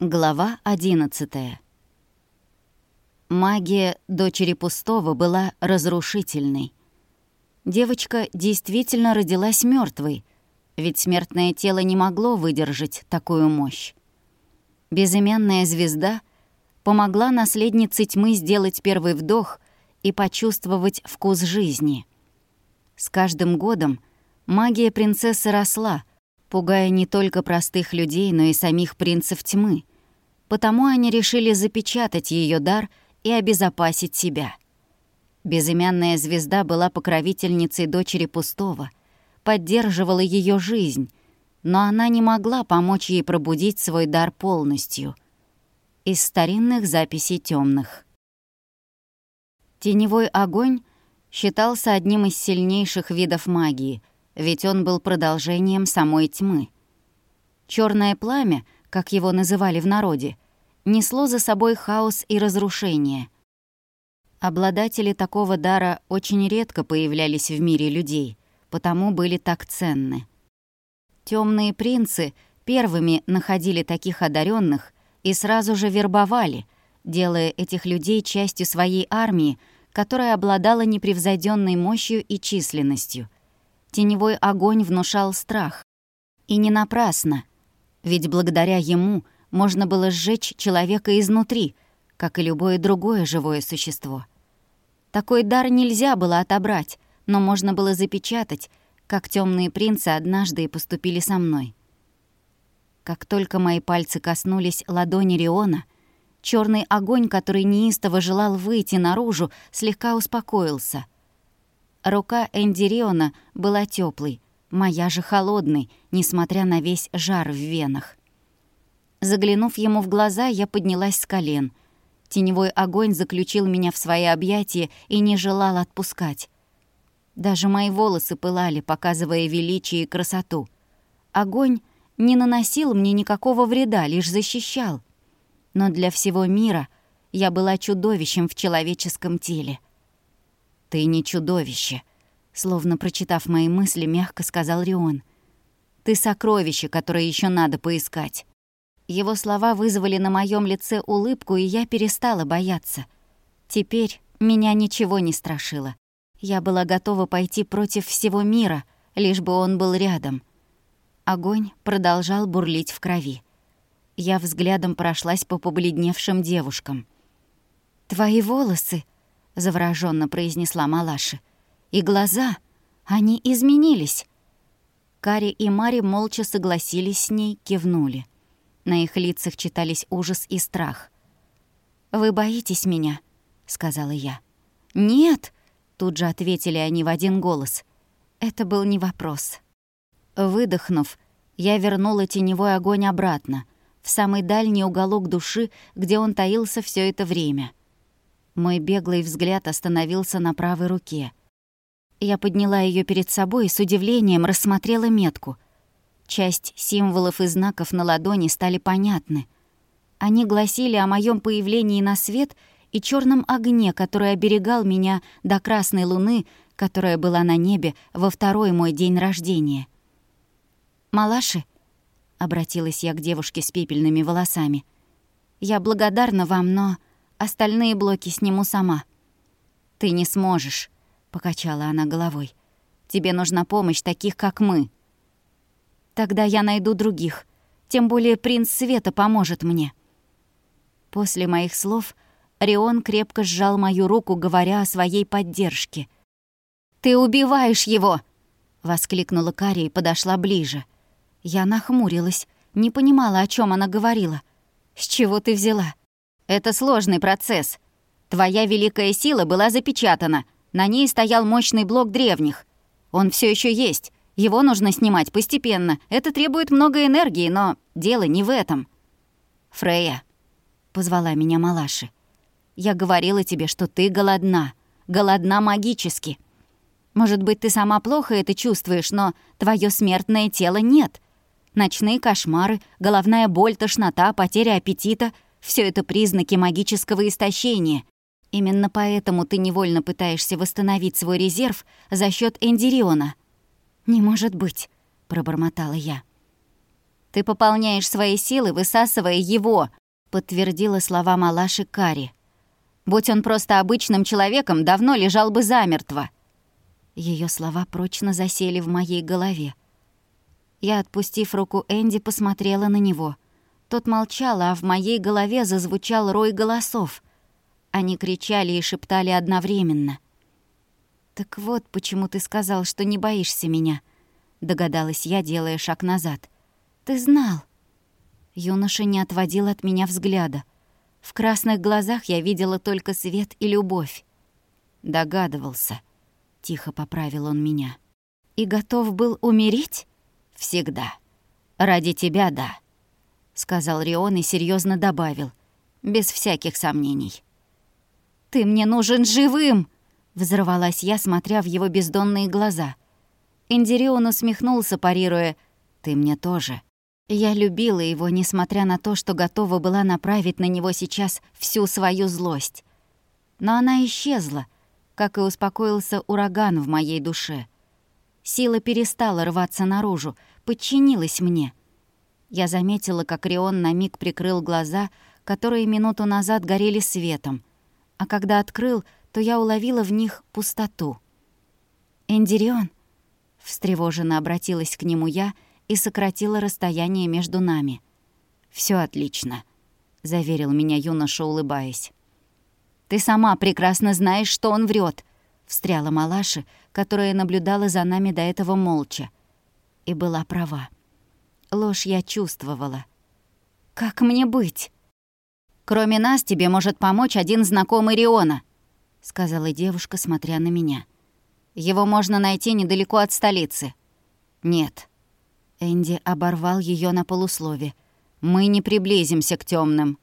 Глава 11 Магия дочери пустого была разрушительной. Девочка действительно родилась мертвой, ведь смертное тело не могло выдержать такую мощь. Безымянная звезда помогла наследнице тьмы сделать первый вдох и почувствовать вкус жизни. С каждым годом магия принцессы росла, пугая не только простых людей, но и самих принцев тьмы — потому они решили запечатать ее дар и обезопасить себя. Безымянная звезда была покровительницей дочери Пустого, поддерживала ее жизнь, но она не могла помочь ей пробудить свой дар полностью. Из старинных записей темных. Теневой огонь считался одним из сильнейших видов магии, ведь он был продолжением самой тьмы. Черное пламя как его называли в народе, несло за собой хаос и разрушение. Обладатели такого дара очень редко появлялись в мире людей, потому были так ценны. Темные принцы первыми находили таких одаренных и сразу же вербовали, делая этих людей частью своей армии, которая обладала непревзойденной мощью и численностью. Теневой огонь внушал страх. И не напрасно — ведь благодаря ему можно было сжечь человека изнутри, как и любое другое живое существо. Такой дар нельзя было отобрать, но можно было запечатать, как темные принцы однажды и поступили со мной. Как только мои пальцы коснулись ладони Риона, черный огонь, который неистово желал выйти наружу, слегка успокоился. Рука Энди Риона была теплой, моя же холодной, несмотря на весь жар в венах. Заглянув ему в глаза, я поднялась с колен. Теневой огонь заключил меня в свои объятия и не желал отпускать. Даже мои волосы пылали, показывая величие и красоту. Огонь не наносил мне никакого вреда, лишь защищал. Но для всего мира я была чудовищем в человеческом теле. «Ты не чудовище», Словно прочитав мои мысли, мягко сказал Рион. «Ты сокровище, которое еще надо поискать». Его слова вызвали на моем лице улыбку, и я перестала бояться. Теперь меня ничего не страшило. Я была готова пойти против всего мира, лишь бы он был рядом. Огонь продолжал бурлить в крови. Я взглядом прошлась по побледневшим девушкам. «Твои волосы», — заворожённо произнесла Малаши. И глаза, они изменились. Кари и Мари молча согласились с ней, кивнули. На их лицах читались ужас и страх. «Вы боитесь меня?» — сказала я. «Нет!» — тут же ответили они в один голос. Это был не вопрос. Выдохнув, я вернула теневой огонь обратно, в самый дальний уголок души, где он таился все это время. Мой беглый взгляд остановился на правой руке — я подняла ее перед собой и с удивлением рассмотрела метку. Часть символов и знаков на ладони стали понятны. Они гласили о моем появлении на свет и черном огне, который оберегал меня до красной луны, которая была на небе во второй мой день рождения. «Малаши», — обратилась я к девушке с пепельными волосами, — «я благодарна вам, но остальные блоки сниму сама». «Ты не сможешь», покачала она головой. Тебе нужна помощь таких, как мы. Тогда я найду других. Тем более принц Света поможет мне. После моих слов Рион крепко сжал мою руку, говоря о своей поддержке. «Ты убиваешь его!» — воскликнула Кария и подошла ближе. Я нахмурилась, не понимала, о чем она говорила. «С чего ты взяла?» «Это сложный процесс. Твоя великая сила была запечатана. На ней стоял мощный блок древних. Он все еще есть. Его нужно снимать постепенно. Это требует много энергии, но дело не в этом. «Фрея», — позвала меня Малаши, — «я говорила тебе, что ты голодна. Голодна магически. Может быть, ты сама плохо это чувствуешь, но твое смертное тело нет. Ночные кошмары, головная боль, тошнота, потеря аппетита — все это признаки магического истощения. Именно поэтому ты невольно пытаешься восстановить свой резерв за счет Эндириона». «Не может быть», — пробормотала я. Ты пополняешь свои силы, высасывая его, подтвердила слова Малаши Кари. Будь он просто обычным человеком, давно лежал бы замертво. Ее слова прочно засели в моей голове. Я, отпустив руку Энди, посмотрела на него. Тот молчал, а в моей голове зазвучал рой голосов. Они кричали и шептали одновременно. «Так вот, почему ты сказал, что не боишься меня», — догадалась я, делая шаг назад. «Ты знал». Юноша не отводил от меня взгляда. В красных глазах я видела только свет и любовь. Догадывался. Тихо поправил он меня. И готов был умереть? Всегда. Ради тебя, да. Сказал Рион и серьезно добавил. Без всяких сомнений. «Ты мне нужен живым!» Взорвалась я, смотря в его бездонные глаза. Индирион усмехнулся, парируя. «Ты мне тоже». Я любила его, несмотря на то, что готова была направить на него сейчас всю свою злость. Но она исчезла, как и успокоился ураган в моей душе. Сила перестала рваться наружу, подчинилась мне. Я заметила, как Рион на миг прикрыл глаза, которые минуту назад горели светом, а когда открыл, то я уловила в них пустоту. «Эндирион?» — встревоженно обратилась к нему я — и сократила расстояние между нами. Все отлично», — заверил меня юноша, улыбаясь. «Ты сама прекрасно знаешь, что он врет, встряла Малаши, которая наблюдала за нами до этого молча. И была права. Ложь я чувствовала. «Как мне быть?» «Кроме нас тебе может помочь один знакомый Риона», — сказала девушка, смотря на меня. «Его можно найти недалеко от столицы». «Нет», Энди оборвал ее на полуслове. «Мы не приблизимся к темным.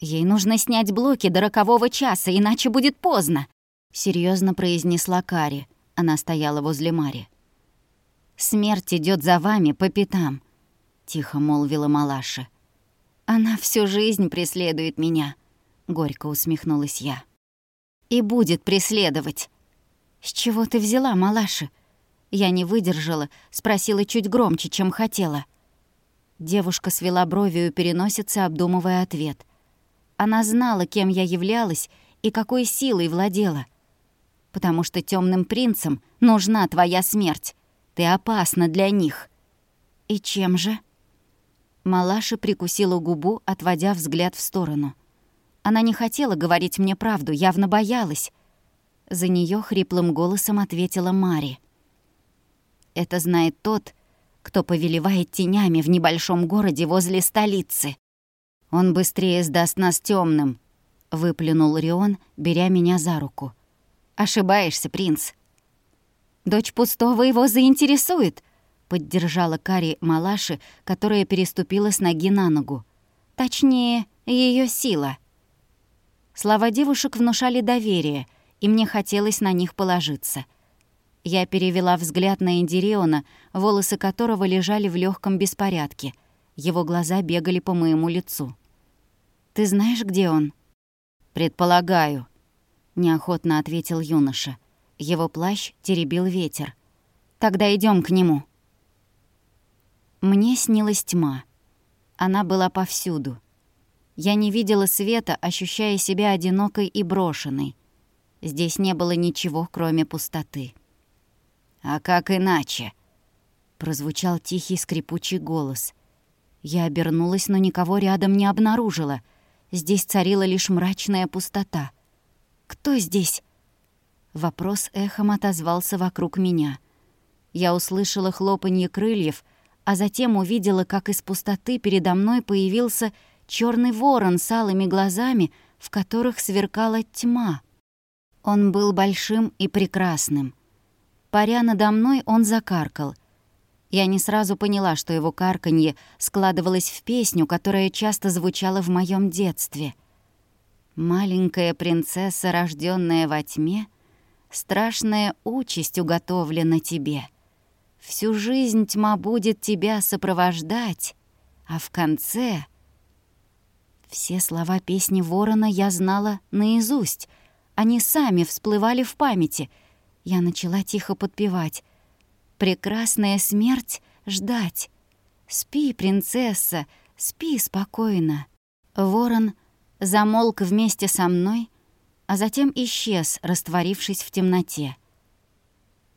«Ей нужно снять блоки до рокового часа, иначе будет поздно», — серьезно произнесла Кари. Она стояла возле Мари. «Смерть идет за вами по пятам», — тихо молвила Малаша. «Она всю жизнь преследует меня», — горько усмехнулась я. «И будет преследовать». «С чего ты взяла, Малаша?» Я не выдержала, спросила чуть громче, чем хотела. Девушка свела брови у переносицы, обдумывая ответ. Она знала, кем я являлась и какой силой владела. Потому что темным принцам нужна твоя смерть. Ты опасна для них. И чем же? Малаша прикусила губу, отводя взгляд в сторону. Она не хотела говорить мне правду, явно боялась. За нее хриплым голосом ответила Мари. Это знает тот, кто повелевает тенями в небольшом городе возле столицы. Он быстрее сдаст нас темным, выплюнул Рион, беря меня за руку. Ошибаешься, принц. Дочь пустого его заинтересует, поддержала Кари Малаши, которая переступила с ноги на ногу. Точнее, ее сила. Слова девушек внушали доверие, и мне хотелось на них положиться — я перевела взгляд на Индириона, волосы которого лежали в легком беспорядке. Его глаза бегали по моему лицу. «Ты знаешь, где он?» «Предполагаю», — неохотно ответил юноша. Его плащ теребил ветер. «Тогда идем к нему». Мне снилась тьма. Она была повсюду. Я не видела света, ощущая себя одинокой и брошенной. Здесь не было ничего, кроме пустоты. «А как иначе?» Прозвучал тихий скрипучий голос. Я обернулась, но никого рядом не обнаружила. Здесь царила лишь мрачная пустота. «Кто здесь?» Вопрос эхом отозвался вокруг меня. Я услышала хлопанье крыльев, а затем увидела, как из пустоты передо мной появился черный ворон с алыми глазами, в которых сверкала тьма. Он был большим и прекрасным. Паря надо мной, он закаркал. Я не сразу поняла, что его карканье складывалось в песню, которая часто звучала в моем детстве. «Маленькая принцесса, рожденная во тьме, страшная участь уготовлена тебе. Всю жизнь тьма будет тебя сопровождать, а в конце...» Все слова песни ворона я знала наизусть. Они сами всплывали в памяти — я начала тихо подпевать. «Прекрасная смерть ждать. «Спи, принцесса, спи спокойно». Ворон замолк вместе со мной, а затем исчез, растворившись в темноте.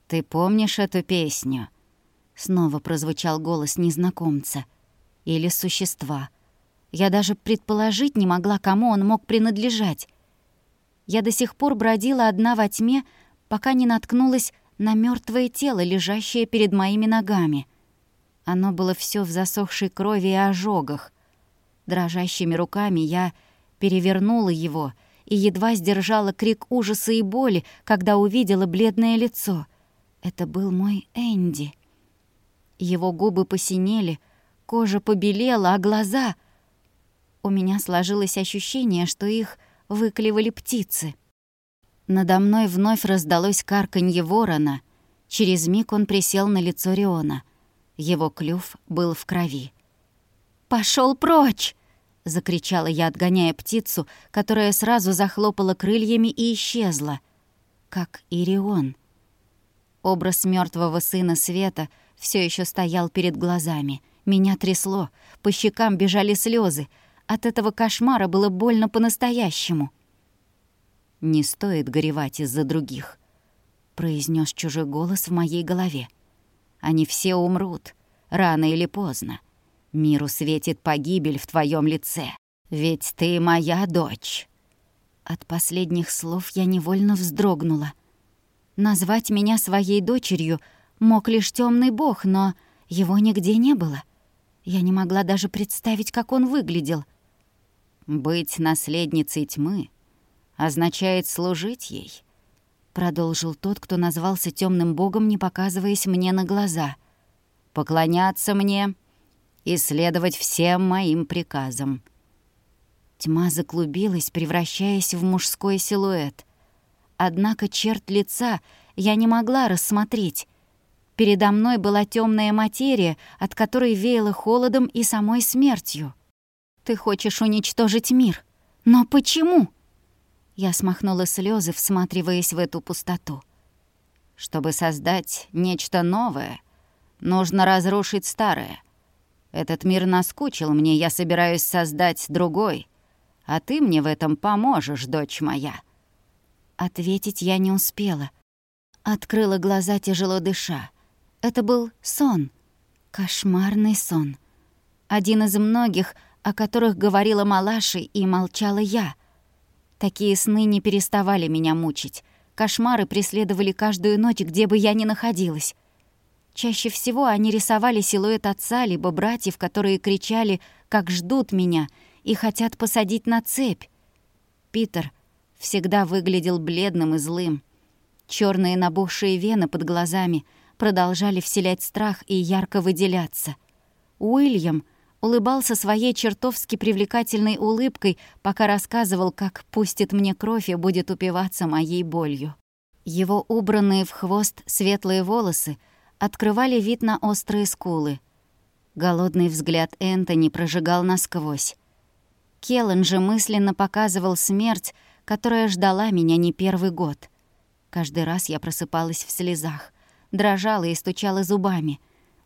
«Ты помнишь эту песню?» Снова прозвучал голос незнакомца. Или существа. Я даже предположить не могла, кому он мог принадлежать. Я до сих пор бродила одна во тьме, пока не наткнулась на мертвое тело, лежащее перед моими ногами. Оно было все в засохшей крови и ожогах. Дрожащими руками я перевернула его и едва сдержала крик ужаса и боли, когда увидела бледное лицо. Это был мой Энди. Его губы посинели, кожа побелела, а глаза... У меня сложилось ощущение, что их выклевали птицы. Надо мной вновь раздалось карканье ворона. Через миг он присел на лицо Риона. Его клюв был в крови. Пошел прочь!» — закричала я, отгоняя птицу, которая сразу захлопала крыльями и исчезла, как Ирион. Образ мертвого сына Света все еще стоял перед глазами. Меня трясло, по щекам бежали слезы. От этого кошмара было больно по-настоящему. «Не стоит горевать из-за других», — произнес чужой голос в моей голове. «Они все умрут, рано или поздно. Миру светит погибель в твоем лице, ведь ты моя дочь». От последних слов я невольно вздрогнула. Назвать меня своей дочерью мог лишь темный бог, но его нигде не было. Я не могла даже представить, как он выглядел. «Быть наследницей тьмы означает служить ей», — продолжил тот, кто назвался темным богом, не показываясь мне на глаза. «Поклоняться мне и следовать всем моим приказам». Тьма заклубилась, превращаясь в мужской силуэт. Однако черт лица я не могла рассмотреть. Передо мной была темная материя, от которой веяло холодом и самой смертью. «Ты хочешь уничтожить мир? Но почему?» Я смахнула слезы, всматриваясь в эту пустоту. «Чтобы создать нечто новое, нужно разрушить старое», этот мир наскучил мне, я собираюсь создать другой. А ты мне в этом поможешь, дочь моя». Ответить я не успела. Открыла глаза, тяжело дыша. Это был сон. Кошмарный сон. Один из многих, о которых говорила Малаши и молчала я. Такие сны не переставали меня мучить. Кошмары преследовали каждую ночь, где бы я ни находилась. Чаще всего они рисовали силуэт отца либо братьев, которые кричали, как ждут меня и хотят посадить на цепь. Питер всегда выглядел бледным и злым. Черные набухшие вены под глазами продолжали вселять страх и ярко выделяться. Уильям улыбался своей чертовски привлекательной улыбкой, пока рассказывал, как пустит мне кровь и будет упиваться моей болью. Его убранные в хвост светлые волосы — открывали вид на острые скулы. Голодный взгляд Энтони прожигал насквозь. Келлен же мысленно показывал смерть, которая ждала меня не первый год. Каждый раз я просыпалась в слезах, дрожала и стучала зубами.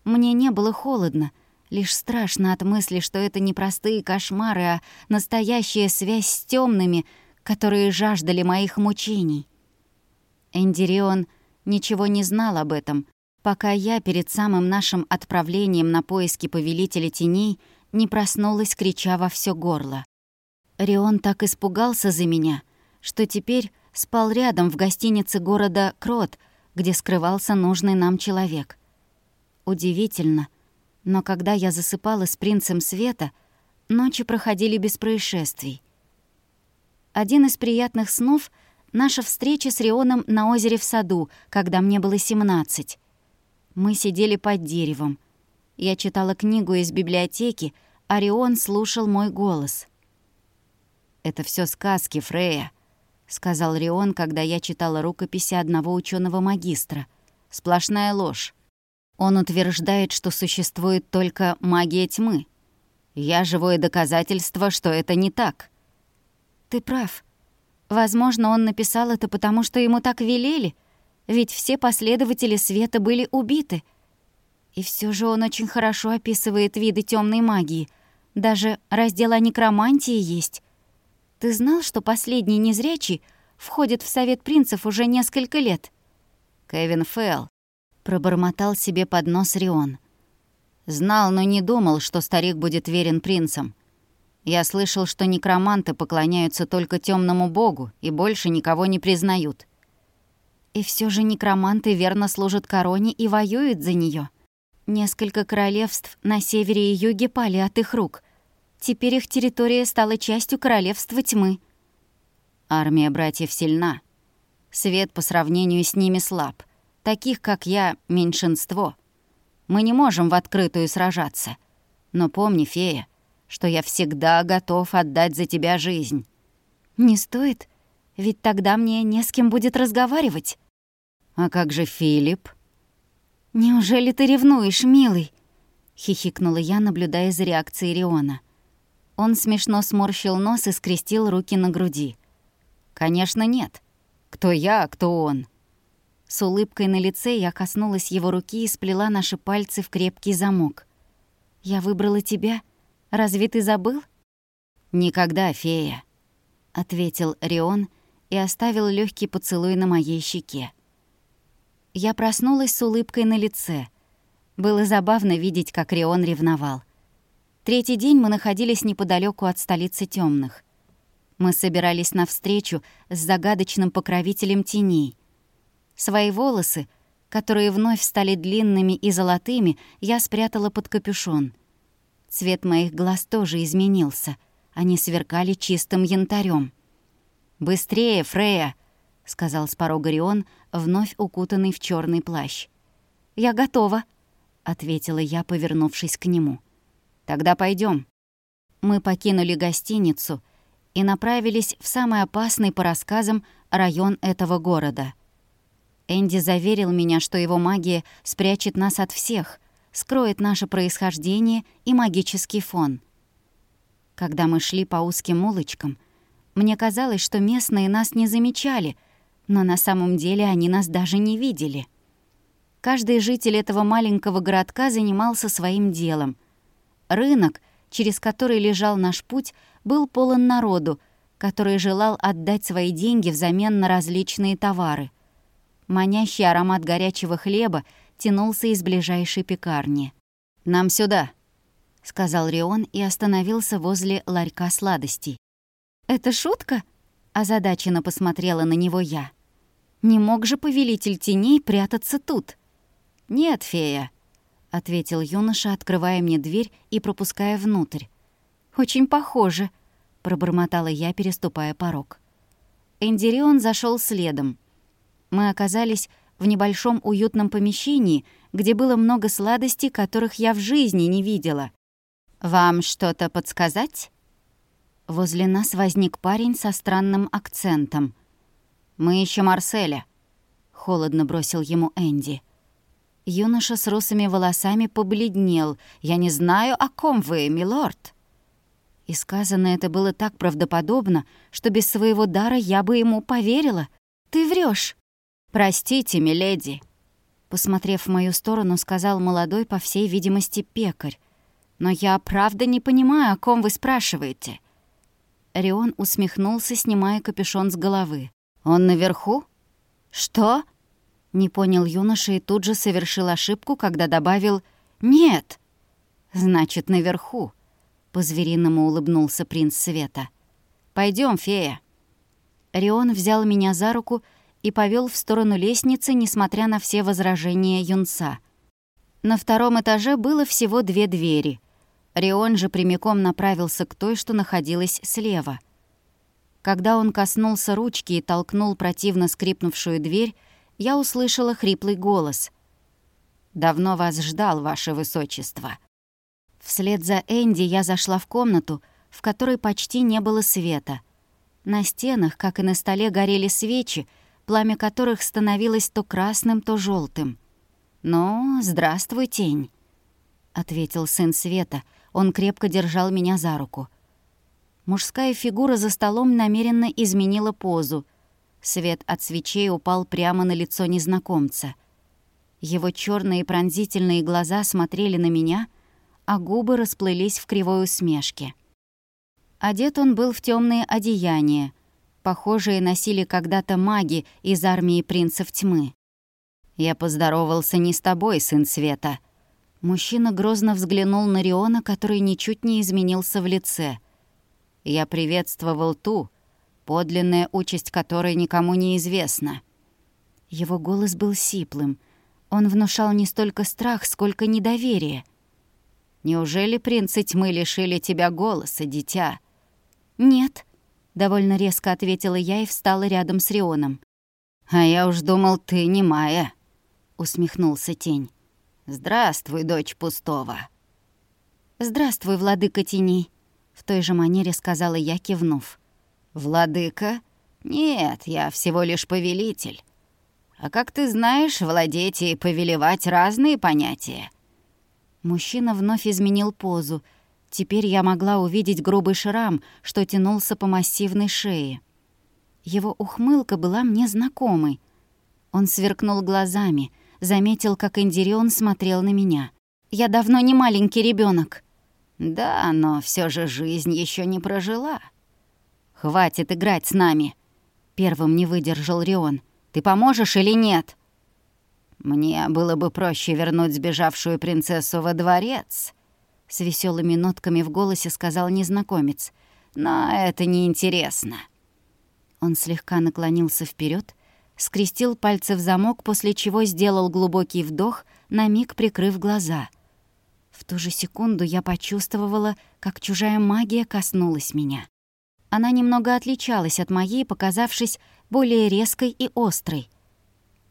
Мне не было холодно, лишь страшно от мысли, что это не простые кошмары, а настоящая связь с темными, которые жаждали моих мучений. Эндирион ничего не знал об этом, пока я перед самым нашим отправлением на поиски Повелителя Теней не проснулась, крича во все горло. Рион так испугался за меня, что теперь спал рядом в гостинице города Крот, где скрывался нужный нам человек. Удивительно, но когда я засыпала с принцем Света, ночи проходили без происшествий. Один из приятных снов — наша встреча с Рионом на озере в саду, когда мне было семнадцать. Мы сидели под деревом. Я читала книгу из библиотеки, Орион слушал мой голос. «Это все сказки, Фрея», — сказал Рион, когда я читала рукописи одного ученого магистра. «Сплошная ложь. Он утверждает, что существует только магия тьмы. Я живое доказательство, что это не так». «Ты прав. Возможно, он написал это потому, что ему так велели», ведь все последователи света были убиты. И все же он очень хорошо описывает виды темной магии. Даже раздел о некромантии есть. Ты знал, что последний незрячий входит в Совет принцев уже несколько лет? Кевин Фэлл. Пробормотал себе под нос Рион. Знал, но не думал, что старик будет верен принцам. Я слышал, что некроманты поклоняются только темному богу и больше никого не признают. И все же некроманты верно служат короне и воюют за нее. Несколько королевств на севере и юге пали от их рук. Теперь их территория стала частью королевства тьмы. Армия братьев сильна. Свет по сравнению с ними слаб. Таких, как я, меньшинство. Мы не можем в открытую сражаться. Но помни, фея, что я всегда готов отдать за тебя жизнь. Не стоит, ведь тогда мне не с кем будет разговаривать. А как же Филипп? «Неужели ты ревнуешь, милый?» — хихикнула я, наблюдая за реакцией Риона. Он смешно сморщил нос и скрестил руки на груди. «Конечно нет. Кто я, а кто он?» С улыбкой на лице я коснулась его руки и сплела наши пальцы в крепкий замок. «Я выбрала тебя. Разве ты забыл?» «Никогда, фея», — ответил Рион и оставил легкий поцелуй на моей щеке. Я проснулась с улыбкой на лице. Было забавно видеть, как Рион ревновал. Третий день мы находились неподалеку от столицы темных. Мы собирались на встречу с загадочным покровителем теней. Свои волосы, которые вновь стали длинными и золотыми, я спрятала под капюшон. Цвет моих глаз тоже изменился. Они сверкали чистым янтарем. «Быстрее, Фрея!» — сказал с порога Рион, вновь укутанный в черный плащ. «Я готова», — ответила я, повернувшись к нему. «Тогда пойдем. Мы покинули гостиницу и направились в самый опасный по рассказам район этого города. Энди заверил меня, что его магия спрячет нас от всех, скроет наше происхождение и магический фон. Когда мы шли по узким улочкам, мне казалось, что местные нас не замечали — но на самом деле они нас даже не видели. Каждый житель этого маленького городка занимался своим делом. Рынок, через который лежал наш путь, был полон народу, который желал отдать свои деньги взамен на различные товары. Манящий аромат горячего хлеба тянулся из ближайшей пекарни. «Нам сюда», — сказал Рион и остановился возле ларька сладостей. «Это шутка?» — озадаченно посмотрела на него я. Не мог же повелитель теней прятаться тут? «Нет, фея», — ответил юноша, открывая мне дверь и пропуская внутрь. «Очень похоже», — пробормотала я, переступая порог. Эндирион зашел следом. Мы оказались в небольшом уютном помещении, где было много сладостей, которых я в жизни не видела. «Вам что-то подсказать?» Возле нас возник парень со странным акцентом — «Мы ищем Марселя», — холодно бросил ему Энди. Юноша с русыми волосами побледнел. «Я не знаю, о ком вы, милорд». И сказано это было так правдоподобно, что без своего дара я бы ему поверила. «Ты врешь. «Простите, миледи», — посмотрев в мою сторону, сказал молодой, по всей видимости, пекарь. «Но я правда не понимаю, о ком вы спрашиваете». Рион усмехнулся, снимая капюшон с головы. «Он наверху?» «Что?» Не понял юноша и тут же совершил ошибку, когда добавил «Нет». «Значит, наверху», — по-звериному улыбнулся принц Света. Пойдем, фея». Рион взял меня за руку и повел в сторону лестницы, несмотря на все возражения юнца. На втором этаже было всего две двери. Рион же прямиком направился к той, что находилась слева — когда он коснулся ручки и толкнул противно скрипнувшую дверь, я услышала хриплый голос. «Давно вас ждал, ваше высочество». Вслед за Энди я зашла в комнату, в которой почти не было света. На стенах, как и на столе, горели свечи, пламя которых становилось то красным, то желтым. «Ну, здравствуй, тень», — ответил сын Света. Он крепко держал меня за руку. Мужская фигура за столом намеренно изменила позу. Свет от свечей упал прямо на лицо незнакомца. Его черные пронзительные глаза смотрели на меня, а губы расплылись в кривой усмешке. Одет он был в темные одеяния, похожие носили когда-то маги из армии принцев тьмы. «Я поздоровался не с тобой, сын Света». Мужчина грозно взглянул на Риона, который ничуть не изменился в лице. «Я приветствовал ту, подлинная участь которой никому не известна». Его голос был сиплым. Он внушал не столько страх, сколько недоверие. «Неужели принцы тьмы лишили тебя голоса, дитя?» «Нет», — довольно резко ответила я и встала рядом с Рионом. «А я уж думал, ты не Майя», — усмехнулся тень. «Здравствуй, дочь пустого». «Здравствуй, владыка теней», — той же манере сказала я, кивнув. «Владыка? Нет, я всего лишь повелитель. А как ты знаешь, владеть и повелевать — разные понятия». Мужчина вновь изменил позу — Теперь я могла увидеть грубый шрам, что тянулся по массивной шее. Его ухмылка была мне знакомой. Он сверкнул глазами, заметил, как Индирион смотрел на меня. «Я давно не маленький ребенок. «Да, но все же жизнь еще не прожила». «Хватит играть с нами!» Первым не выдержал Рион. «Ты поможешь или нет?» «Мне было бы проще вернуть сбежавшую принцессу во дворец», с веселыми нотками в голосе сказал незнакомец. «Но это неинтересно». Он слегка наклонился вперед, скрестил пальцы в замок, после чего сделал глубокий вдох, на миг прикрыв глаза. В ту же секунду я почувствовала, как чужая магия коснулась меня. Она немного отличалась от моей, показавшись более резкой и острой.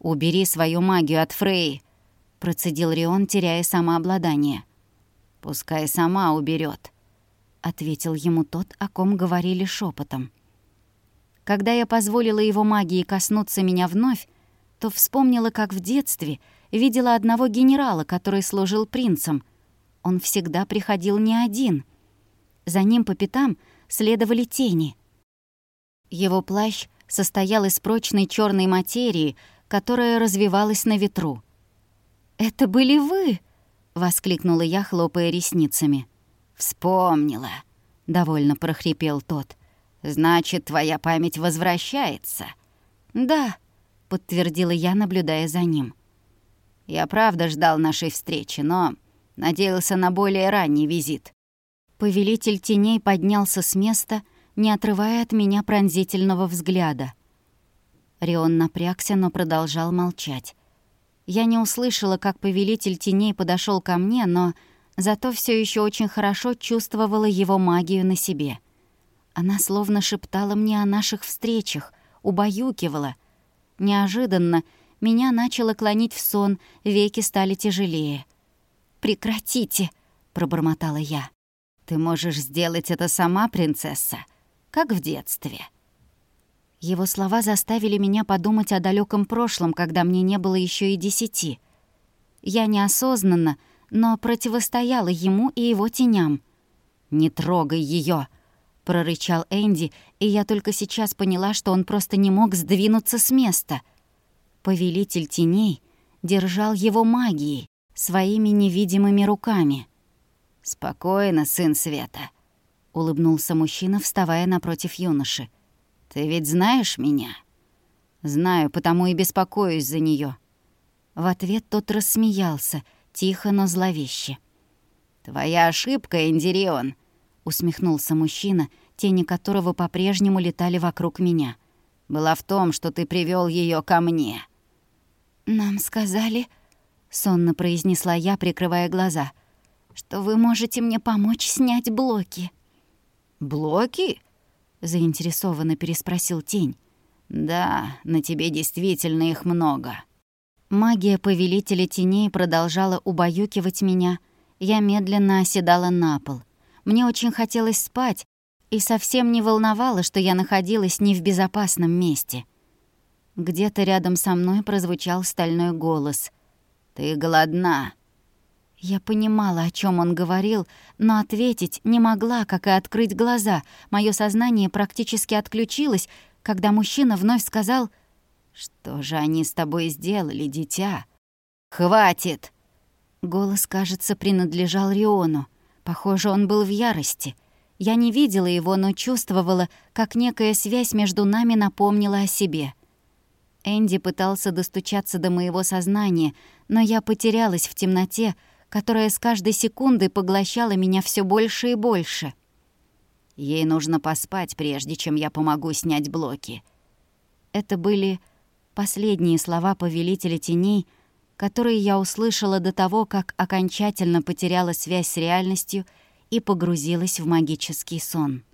«Убери свою магию от Фрей», — процедил Рион, теряя самообладание. «Пускай сама уберет, ответил ему тот, о ком говорили шепотом. Когда я позволила его магии коснуться меня вновь, то вспомнила, как в детстве видела одного генерала, который служил принцем. Он всегда приходил не один. За ним по пятам следовали тени. Его плащ состоял из прочной черной материи, которая развивалась на ветру. «Это были вы!» воскликнула я, хлопая ресницами. «Вспомнила», — довольно прохрипел тот. «Значит, твоя память возвращается». «Да», — подтвердила я, наблюдая за ним. «Я правда ждал нашей встречи, но надеялся на более ранний визит». Повелитель теней поднялся с места, не отрывая от меня пронзительного взгляда. Рион напрягся, но продолжал молчать. Я не услышала, как повелитель теней подошел ко мне, но зато все еще очень хорошо чувствовала его магию на себе. Она словно шептала мне о наших встречах, убаюкивала. Неожиданно меня начало клонить в сон, веки стали тяжелее. «Прекратите!» — пробормотала я. «Ты можешь сделать это сама, принцесса, как в детстве». Его слова заставили меня подумать о далеком прошлом, когда мне не было еще и десяти. Я неосознанно, но противостояла ему и его теням. «Не трогай ее, прорычал Энди, и я только сейчас поняла, что он просто не мог сдвинуться с места. Повелитель теней держал его магией, своими невидимыми руками. «Спокойно, сын Света», — улыбнулся мужчина, вставая напротив юноши. Ты ведь знаешь меня?» «Знаю, потому и беспокоюсь за нее. В ответ тот рассмеялся, тихо, но зловеще. «Твоя ошибка, Эндирион», — усмехнулся мужчина, тени которого по-прежнему летали вокруг меня. «Была в том, что ты привел ее ко мне». «Нам сказали», — сонно произнесла я, прикрывая глаза, «что вы можете мне помочь снять блоки». «Блоки?» заинтересованно переспросил тень. Да, на тебе действительно их много. Магия повелителя теней продолжала убаюкивать меня. Я медленно оседала на пол. Мне очень хотелось спать, и совсем не волновало, что я находилась не в безопасном месте. Где-то рядом со мной прозвучал стальной голос. «Ты голодна?» Я понимала, о чем он говорил, но ответить не могла, как и открыть глаза. Мое сознание практически отключилось, когда мужчина вновь сказал «Что же они с тобой сделали, дитя?» «Хватит!» Голос, кажется, принадлежал Риону. Похоже, он был в ярости. Я не видела его, но чувствовала, как некая связь между нами напомнила о себе. Энди пытался достучаться до моего сознания, но я потерялась в темноте, которая с каждой секундой поглощала меня все больше и больше. Ей нужно поспать, прежде чем я помогу снять блоки. Это были последние слова повелителя теней, которые я услышала до того, как окончательно потеряла связь с реальностью и погрузилась в магический сон.